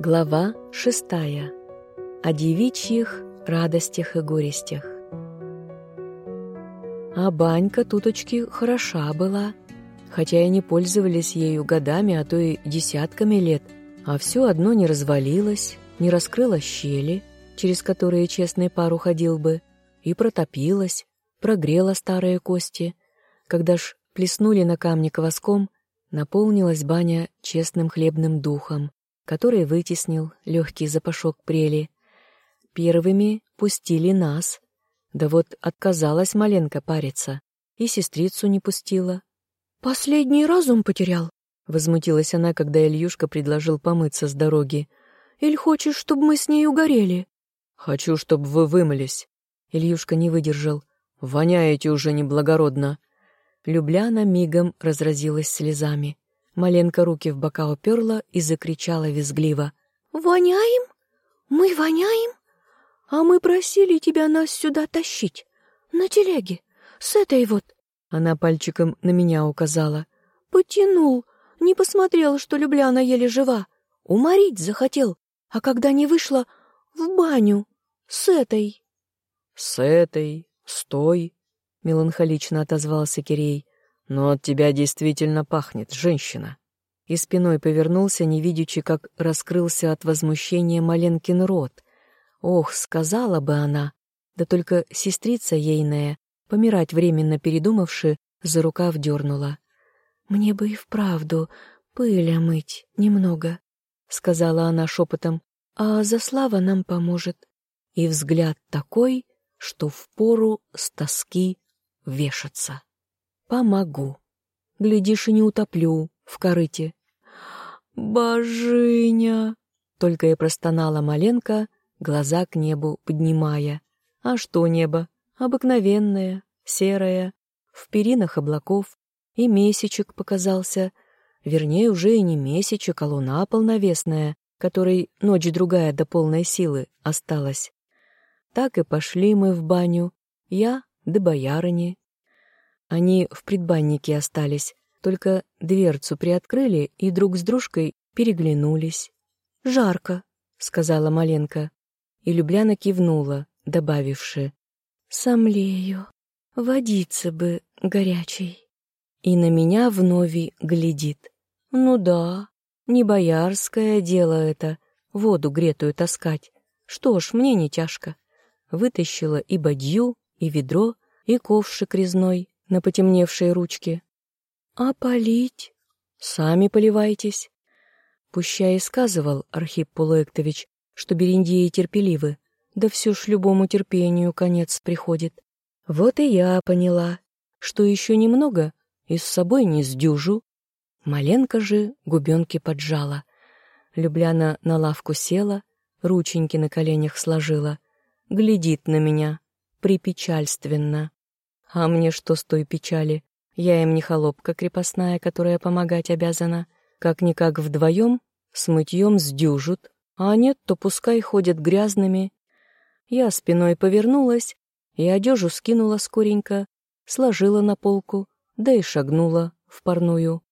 Глава шестая. О девичьих радостях и горестях. А банька туточки хороша была, хотя и не пользовались ею годами, а то и десятками лет, а все одно не развалилось, не раскрыло щели, через которые честный пар уходил бы, и протопилась, прогрела старые кости. Когда ж плеснули на камне кваском, наполнилась баня честным хлебным духом, который вытеснил легкий запашок прели. Первыми пустили нас. Да вот отказалась Маленко париться, и сестрицу не пустила. «Последний разум потерял», — возмутилась она, когда Ильюшка предложил помыться с дороги. «Иль хочешь, чтобы мы с ней угорели?» «Хочу, чтобы вы вымылись». Ильюшка не выдержал. «Воняете уже неблагородно». Любляна мигом разразилась слезами. Маленко руки в бока уперла и закричала визгливо. «Воняем? Мы воняем? А мы просили тебя нас сюда тащить. На телеге. С этой вот...» Она пальчиком на меня указала. «Потянул. Не посмотрел, что Любляна еле жива. Уморить захотел. А когда не вышла, в баню. С этой...» «С этой? Стой!» — меланхолично отозвался Кирей. «Но от тебя действительно пахнет, женщина». И спиной повернулся, не видячи, как раскрылся от возмущения Маленкин рот. Ох, сказала бы она, да только сестрица ейная, помирать временно передумавши, за рукав дернула. «Мне бы и вправду пыль мыть немного», — сказала она шепотом, «а Заслава нам поможет». И взгляд такой, что впору с тоски вешаться. Помогу. Глядишь, и не утоплю в корыте. «Божиня!» — только и простонала Маленко, глаза к небу поднимая. А что небо? Обыкновенное, серое, в перинах облаков, и месячек показался. Вернее, уже и не месячек, а луна полновесная, которой ночь-другая до полной силы осталась. Так и пошли мы в баню, я да боярыни. Они в предбаннике остались, только дверцу приоткрыли и друг с дружкой переглянулись. «Жарко», — сказала Маленко. И Любляна кивнула, добавивши. «Сомлею. Водиться бы горячей». И на меня вновь глядит. «Ну да, не боярское дело это, воду гретую таскать. Что ж, мне не тяжко». Вытащила и бадью, и ведро, и ковшик резной на потемневшей ручке. «А полить?» «Сами поливайтесь». Пуща и сказывал Архип Пулуэктович, что бериндеи терпеливы, да все ж любому терпению конец приходит. Вот и я поняла, что еще немного и с собой не сдюжу. Маленко же губенки поджала. Любляна на лавку села, рученьки на коленях сложила, глядит на меня, припечальственно. А мне что с той печали? Я им не холопка крепостная, которая помогать обязана. Как-никак вдвоем с мытьем сдюжут, а нет, то пускай ходят грязными. Я спиной повернулась и одежу скинула скоренько, сложила на полку, да и шагнула в парную.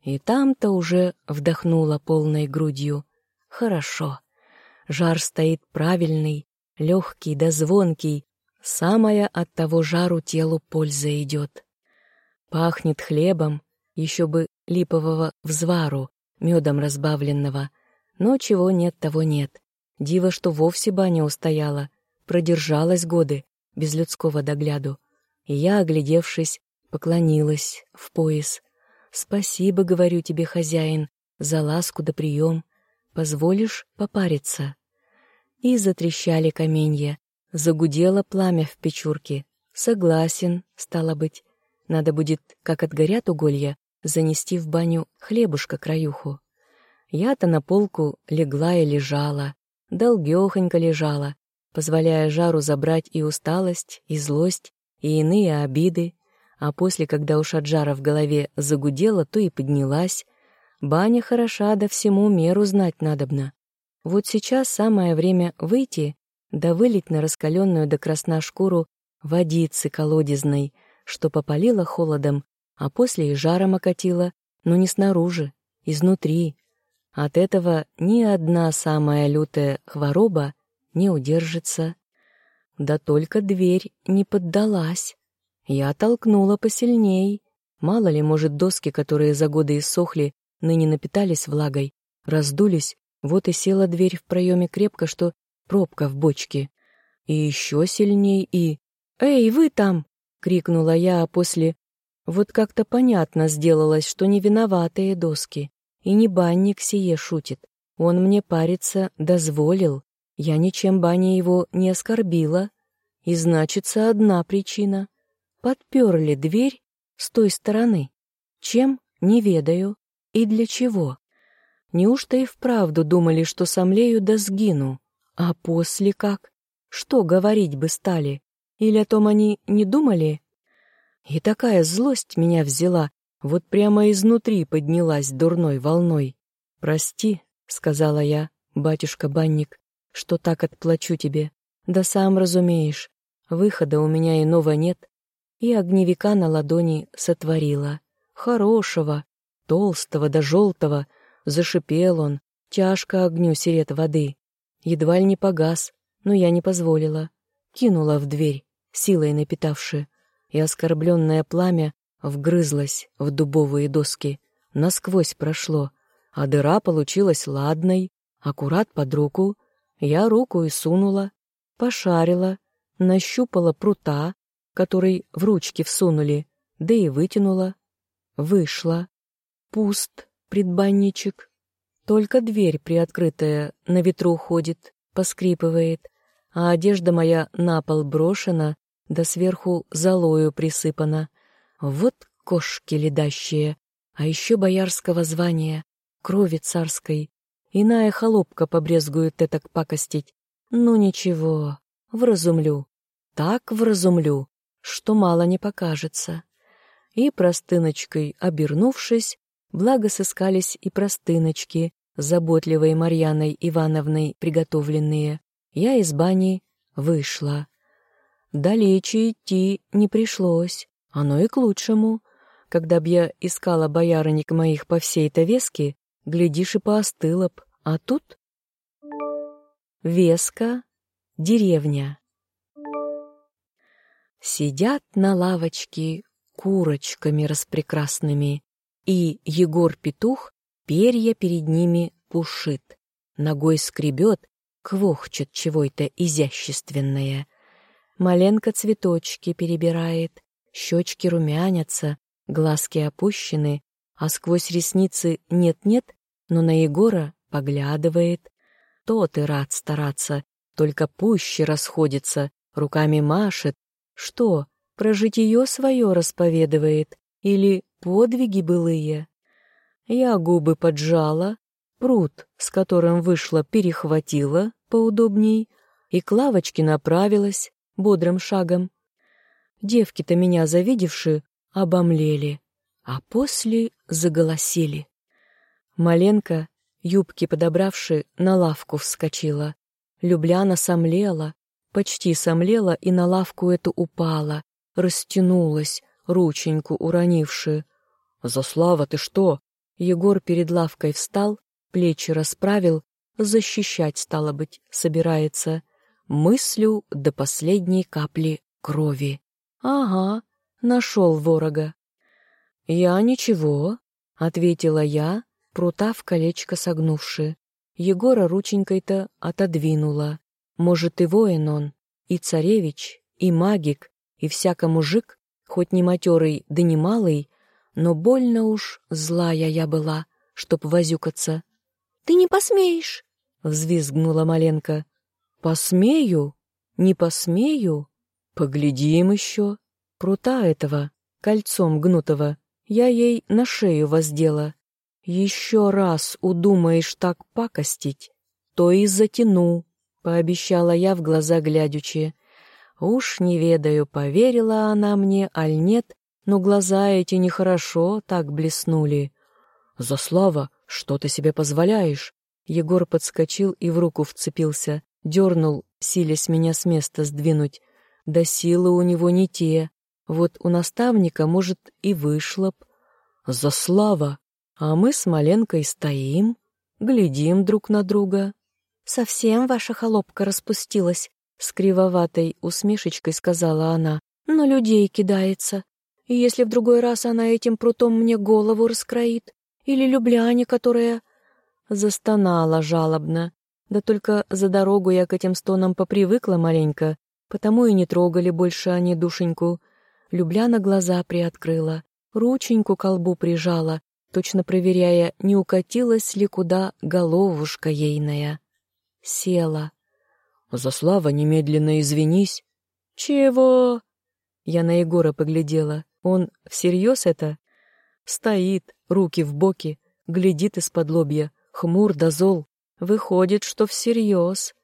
И там-то уже вдохнула полной грудью. Хорошо. Жар стоит правильный, легкий да звонкий, самая от того жару телу польза идет. Пахнет хлебом, еще бы липового взвару, медом разбавленного, но чего нет, того нет. Диво, что вовсе баня устояла, продержалась годы, без людского догляду. И я, оглядевшись, поклонилась в пояс. «Спасибо, — говорю тебе, хозяин, — за ласку да прием. Позволишь попариться?» И затрещали каменья, загудело пламя в печурке. Согласен, стало быть. Надо будет, как отгорят уголья, занести в баню хлебушка-краюху. Я-то на полку легла и лежала, долгёхонько лежала, позволяя жару забрать и усталость, и злость, и иные обиды, а после, когда уж от жара в голове загудела, то и поднялась. Баня хороша, да всему меру знать надобно. Вот сейчас самое время выйти, да вылить на раскаленную до красна шкуру водицы колодезной, что попалило холодом, а после и жаром окатило, но не снаружи, изнутри. От этого ни одна самая лютая хвороба не удержится. Да только дверь не поддалась. Я толкнула посильней. Мало ли, может, доски, которые за годы иссохли, ныне напитались влагой, раздулись, вот и села дверь в проеме крепко, что пробка в бочке. И еще сильней, и... «Эй, вы там!» — крикнула я, а после... Вот как-то понятно сделалось, что не виноватые доски, и не банник сие шутит. Он мне париться дозволил. Я ничем бане его не оскорбила. И значится одна причина. Подперли дверь с той стороны. Чем? Не ведаю. И для чего? Неужто и вправду думали, что сомлею да сгину? А после как? Что говорить бы стали? Или о том они не думали? И такая злость меня взяла, вот прямо изнутри поднялась дурной волной. «Прости», — сказала я, батюшка-банник, что так отплачу тебе. Да сам разумеешь, выхода у меня иного нет. И огневика на ладони сотворила. Хорошего, толстого да желтого, зашипел он, тяжко огню сирет воды. Едва ли не погас, но я не позволила. Кинула в дверь, силой напитавши, и оскорбленное пламя вгрызлось в дубовые доски, насквозь прошло, а дыра получилась ладной, аккурат под руку. Я руку и сунула, пошарила, нащупала прута, который в ручки всунули, да и вытянула. Вышла. Пуст, предбанничек. Только дверь приоткрытая на ветру ходит, поскрипывает, а одежда моя на пол брошена, да сверху золою присыпана. Вот кошки ледащие, а еще боярского звания, крови царской. Иная холопка побрезгует этак пакостить. Ну ничего, вразумлю. Так вразумлю, что мало не покажется и простыночкой обернувшись, благо сыскались и простыночки, заботливой Марьяной Ивановной приготовленные, я из бани вышла. Далече идти не пришлось, оно и к лучшему. Когда б я искала боярыник моих по всей Тавеске, глядишь и поостыла б, а тут... Веска, деревня. Сидят на лавочке курочками распрекрасными, и Егор-петух перья перед ними пушит, ногой скребет, квохчет чего-то изящественное. Маленко цветочки перебирает, щечки румянятся, глазки опущены, а сквозь ресницы нет-нет, но на Егора поглядывает. Тот и рад стараться, только пуще расходится, руками машет. Что, про житие свое расповедывает или подвиги былые. Я губы поджала, пруд, с которым вышла, перехватила поудобней и к лавочке направилась бодрым шагом. Девки-то меня завидевши, обомлели, а после заголосили. Маленко, юбки подобравши, на лавку вскочила. Любляна сомлела, почти сомлела и на лавку эту упала, растянулась, рученьку уронивши. «Заслава, ты что?» Егор перед лавкой встал, плечи расправил, защищать, стало быть, собирается. Мыслю до последней капли крови. «Ага, нашел ворога». «Я ничего», — ответила я, прута в колечко согнувши. Егора рученькой-то отодвинула. Может, и воин он, и царевич, и магик, и всяко мужик, хоть не матерый да не малый, но больно уж злая я была, чтоб возюкаться. «Ты не посмеешь!» — взвизгнула Маленко. «Посмею? Не посмею? Поглядим еще. Прута этого, кольцом гнутого, я ей на шею воздела. Еще раз удумаешь так пакостить, то и затяну», — пообещала я в глаза глядячи. Уж не ведаю, поверила она мне, аль нет, но глаза эти нехорошо так блеснули. «Заслава, что ты себе позволяешь?» Егор подскочил и в руку вцепился, дернул, силясь меня с места сдвинуть. Да силы у него не те. Вот у наставника, может, и вышло б. «Заслава! А мы с Маленкой стоим, глядим друг на друга. Совсем ваша холопка распустилась, с кривоватой усмешечкой сказала она. На людей кидается. И если в другой раз она этим прутом мне голову раскроит, или Любляне, которая...» Застонала жалобно. Да только за дорогу я к этим стонам попривыкла маленько, потому и не трогали больше они душеньку. Любляна глаза приоткрыла, рученьку к колбу прижала, точно проверяя, не укатилась ли куда головушка ейная. Села. «Заслава, немедленно извинись». «Чего?» Я на Егора поглядела. Он всерьез это? Стоит, руки в боки, глядит из-под лобья, хмур да зол. Выходит, что всерьез.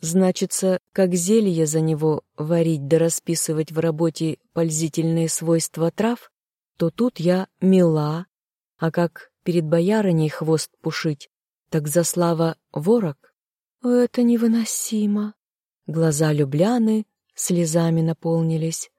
Значится, как зелье за него варить да расписывать в работе пользительные свойства трав, то тут я мила, а как перед боярыней хвост пушить, так за слава ворог. Это невыносимо. Глаза Любляны слезами наполнились.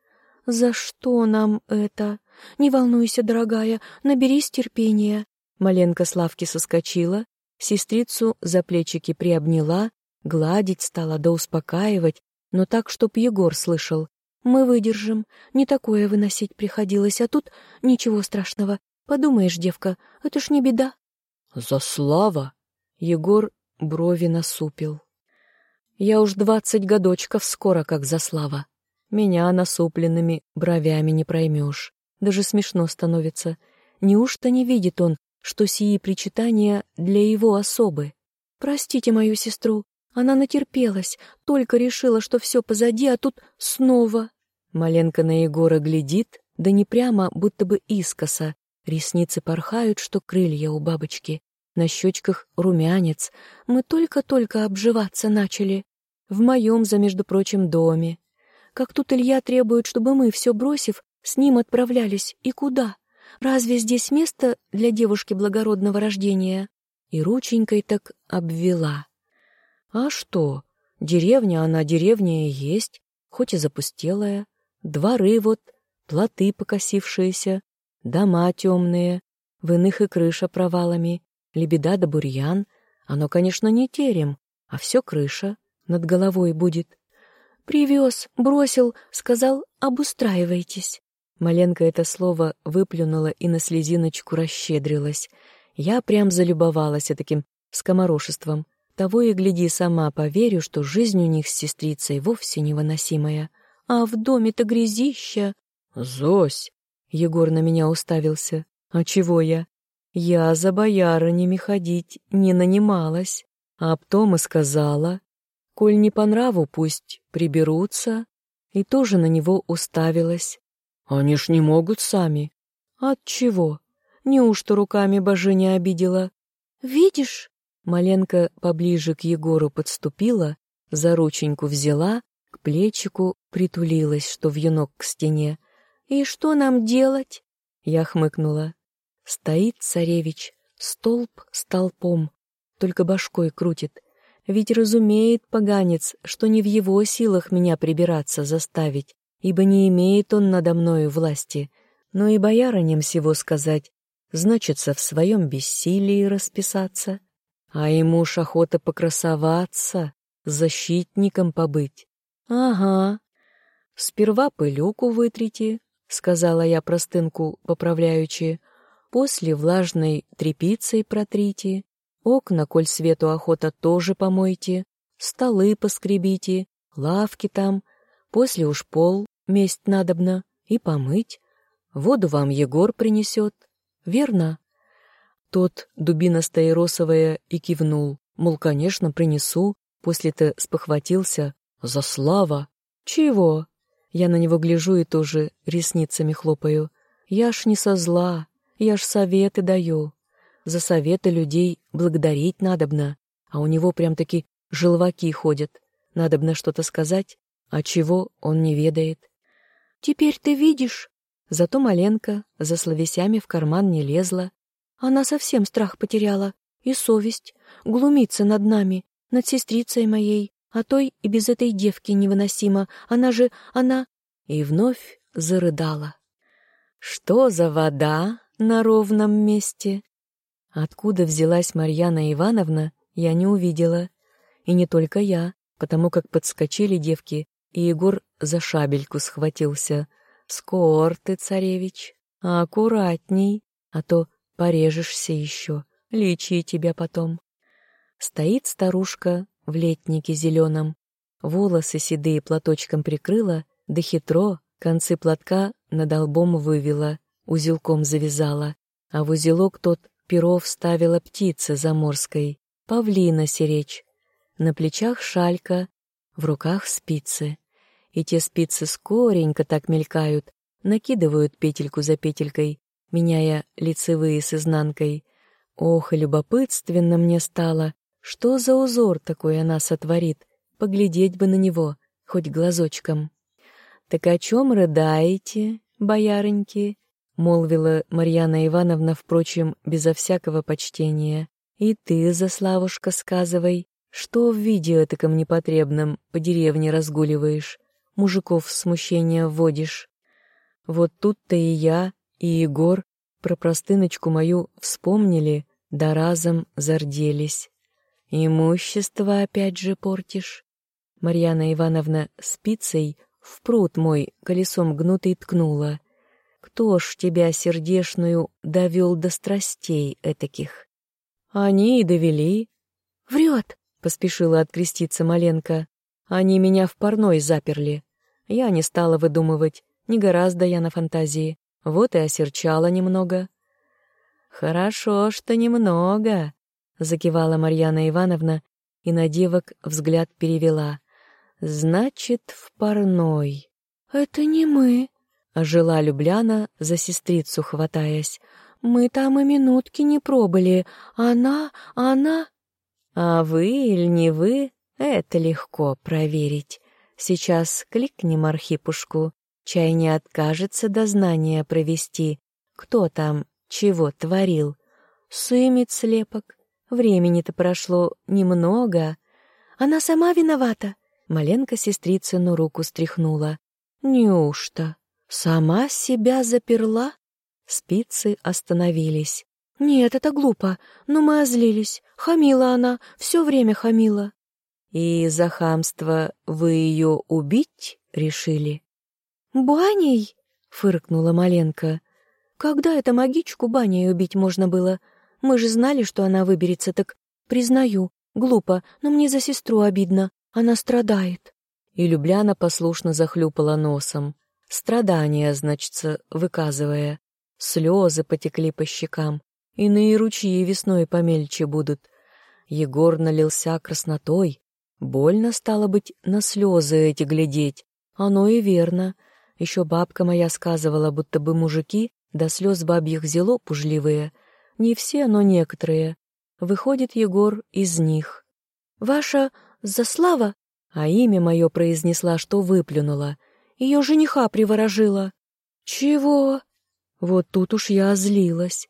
«За что нам это? Не волнуйся, дорогая, наберись терпения». Маленка Славки соскочила, сестрицу за плечики приобняла, гладить стала да успокаивать, но так, чтоб Егор слышал. «Мы выдержим. Не такое выносить приходилось, а тут ничего страшного. Подумаешь, девка, это ж не беда». «За слава!» Егор брови насупил. «Я уж двадцать годочков скоро как за слава. Меня насупленными бровями не проймешь. Даже смешно становится. Неужто не видит он, что сии причитания для его особы? Простите мою сестру, она натерпелась, только решила, что все позади, а тут снова. Маленко на Егора глядит, да не прямо, будто бы искоса. Ресницы порхают, что крылья у бабочки. На щечках румянец. Мы только-только обживаться начали. В моем, за между прочим, доме. Как тут Илья требует, чтобы мы, все бросив, с ним отправлялись. И куда? Разве здесь место для девушки благородного рождения? И рученькой так обвела. А что? Деревня она деревня и есть, хоть и запустелая. Дворы вот, плоты покосившиеся, дома темные, в иных и крыша провалами, лебеда да бурьян. Оно, конечно, не терем, а все крыша над головой будет. Привез, бросил, сказал, обустраивайтесь. Маленко это слово выплюнула и на слезиночку расщедрилась. Я прям залюбовалась таким скоморошеством. Того и гляди, сама поверю, что жизнь у них с сестрицей вовсе невыносимая. А в доме-то грязища. «Зось!» — Егор на меня уставился. «А чего я? Я за боярынями ходить не нанималась. А об том и сказала, Коль не по нраву, пусть приберутся. И тоже на него уставилась. Они ж не могут сами. От чего? Неужто руками божиня обидела? Видишь? Маленко поближе к Егору подступила, за рученьку взяла, к плечику притулилась, что в юнок к стене. «И что нам делать?» Я хмыкнула. Стоит царевич, столб столпом, только башкой крутит — ведь разумеет поганец, что не в его силах меня прибираться заставить, ибо не имеет он надо мною власти, но и боярыням всего сказать, значится в своем бессилии расписаться. А ему ж охота покрасоваться, защитником побыть. Ага. Сперва пылюку вытрите, сказала я простынку поправляючи, после влажной тряпицей протрите, Окна, коль свету охота, тоже помойте, столы поскребите, лавки там, после уж пол месть надобно и помыть. Воду вам Егор принесет, верно?» Тот дубина стаиросовая и кивнул, мол, конечно, принесу, после-то спохватился. «За слава!» «Чего?» Я на него гляжу и тоже ресницами хлопаю. «Я ж не со зла, я ж советы даю. За советы людей благодарить надобно, а у него прям-таки желваки ходят. Надобно что-то сказать, а чего он не ведает. «Теперь ты видишь?» Зато Маленко за словесями в карман не лезла. Она совсем страх потеряла и совесть, глумится над нами, над сестрицей моей, а той и без этой девки невыносимо. Она же, она...» И вновь зарыдала. «Что за вода на ровном месте?» Откуда взялась Марьяна Ивановна, я не увидела. И не только я, потому как подскочили девки, и Егор за шабельку схватился. «Скор ты, царевич, аккуратней, а то порежешься еще, лечи тебя потом». Стоит старушка в летнике зеленом, волосы седые платочком прикрыла, да хитро концы платка над лбом вывела, узелком завязала, а в узелок тот перо вставила птица заморской, павлина серечь. На плечах шалька, в руках спицы. И те спицы скоренько так мелькают, накидывают петельку за петелькой, меняя лицевые с изнанкой. Ох, и любопытственно мне стало, что за узор такой она сотворит? Поглядеть бы на него, хоть глазочком. «Так о чем рыдаете, боярыньки?» — молвила Марьяна Ивановна, впрочем, безо всякого почтения. «И ты, Заславушка, сказывай, что в виде этаком непотребном по деревне разгуливаешь, мужиков в смущение вводишь. Вот тут-то и я, и Егор про простыночку мою вспомнили, да разом зарделись. «Имущество опять же портишь?» Марьяна Ивановна спицей в пруд мой колесом гнутый ткнула. «Кто ж тебя сердешную довел до страстей этаких?» «Они и довели». «Врет!» — поспешила откреститься Маленко. «Они меня в парной заперли. Я не стала выдумывать, не гораздо я на фантазии. Вот и осерчала немного». «Хорошо, что немного», — закивала Марьяна Ивановна и на девок взгляд перевела. «Значит, в парной». «Это не мы», — ожила Любляна, за сестрицу хватаясь. «Мы там и минутки не пробыли. Она, она...» «А вы или не вы, это легко проверить. Сейчас кликнем Архипушку, чай не откажется дознание провести. Кто там чего творил? Сымет слепок, Времени-то прошло немного. Она сама виновата. Маленко сестрицыну руку стряхнула. Неужто? Сама себя заперла? Спицы остановились. Нет, это глупо. Но мы озлились. Хамила она, все время хамила. И за хамство вы ее убить решили? Баней? Фыркнула Маленко. Когда это магичку баней убить можно было? Мы же знали, что она выберется, так признаю, глупо, но мне за сестру обидно. Она страдает. И Любляна послушно захлюпала носом. Страдания, значится, выказывая. Слезы потекли по щекам. Иные ручьи весной помельче будут. Егор налился краснотой. Больно стало быть на слезы эти глядеть. Оно и верно. Еще бабка моя сказывала, будто бы мужики до слез бабьих зело пужливые — не все, но некоторые. Выходит Егор из них. «Ваша Заслава?» А имя мое произнесла, что выплюнула. Ее жениха приворожила. «Чего?» Вот тут уж я озлилась.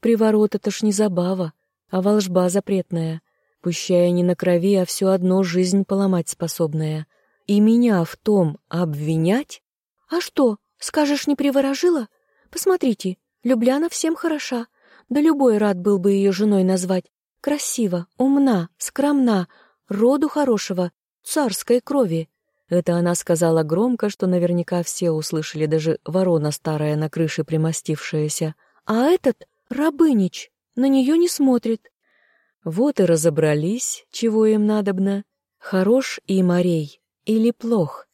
Приворот — это ж не забава, а волжба запретная. Пущая не на крови, а все одно жизнь поломать способная. И меня в том обвинять? А что, скажешь, не приворожила? Посмотрите, Любляна всем хороша. Да любой рад был бы ее женой назвать. Красива, умна, скромна, роду хорошего, царской крови. Это она сказала громко, что наверняка все услышали, даже ворона старая на крыше примостившаяся. А этот — Рабынич, на нее не смотрит. Вот и разобрались, чего им надобно. Хорош и морей, или плох.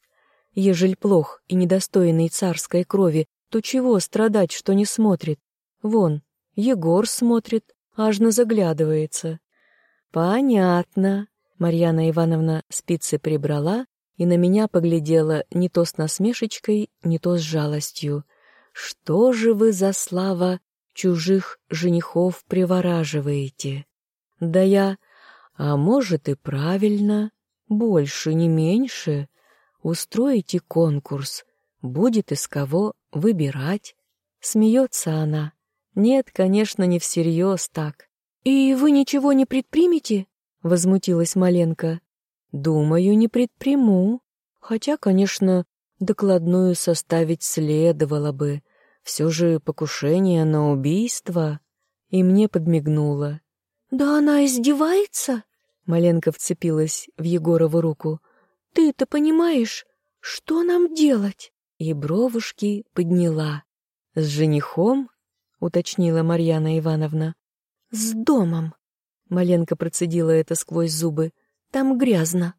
Ежель плох и недостойный царской крови, то чего страдать, что не смотрит? Вон, Егор смотрит, аж на заглядывается. Понятно. Марьяна Ивановна спицы прибрала и на меня поглядела не то с насмешечкой, не то с жалостью. Что же вы за слава чужих женихов привораживаете? Да я... А может и правильно, больше, не меньше. Устроите конкурс, будет из кого выбирать. Смеется она. Нет, конечно, не всерьез так. «И вы ничего не предпримете?» — возмутилась Маленко. «Думаю, не предприму. Хотя, конечно, докладную составить следовало бы. Все же покушение на убийство. и мне подмигнула. «Да она издевается?» Маленко вцепилась в Егорову руку. «Ты-то понимаешь, что нам делать?» И бровушки подняла. «С женихом?» — уточнила Марьяна Ивановна. «С домом!» — Маленко процедила это сквозь зубы. «Там грязно».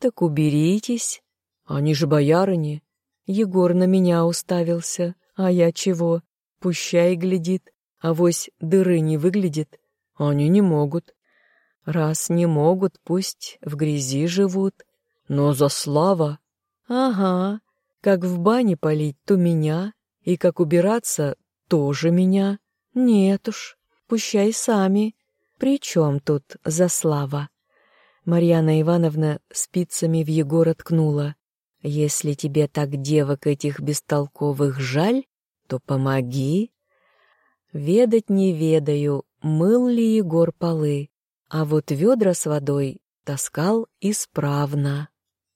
«Так уберитесь. Они же боярыни». Егор на меня уставился. А я чего? Пущай глядит. Авось дыры не выглядит. Они не могут. Раз не могут, пусть в грязи живут. Но за слава. Ага. Как в бане полить, то меня. И как убираться, тоже меня. Нет уж, пущай сами. При чем тут за слава? Марьяна Ивановна спицами в Егора ткнула. Если тебе так девок этих бестолковых жаль, то помоги. Ведать не ведаю, мыл ли Егор полы, а вот ведра с водой таскал исправно.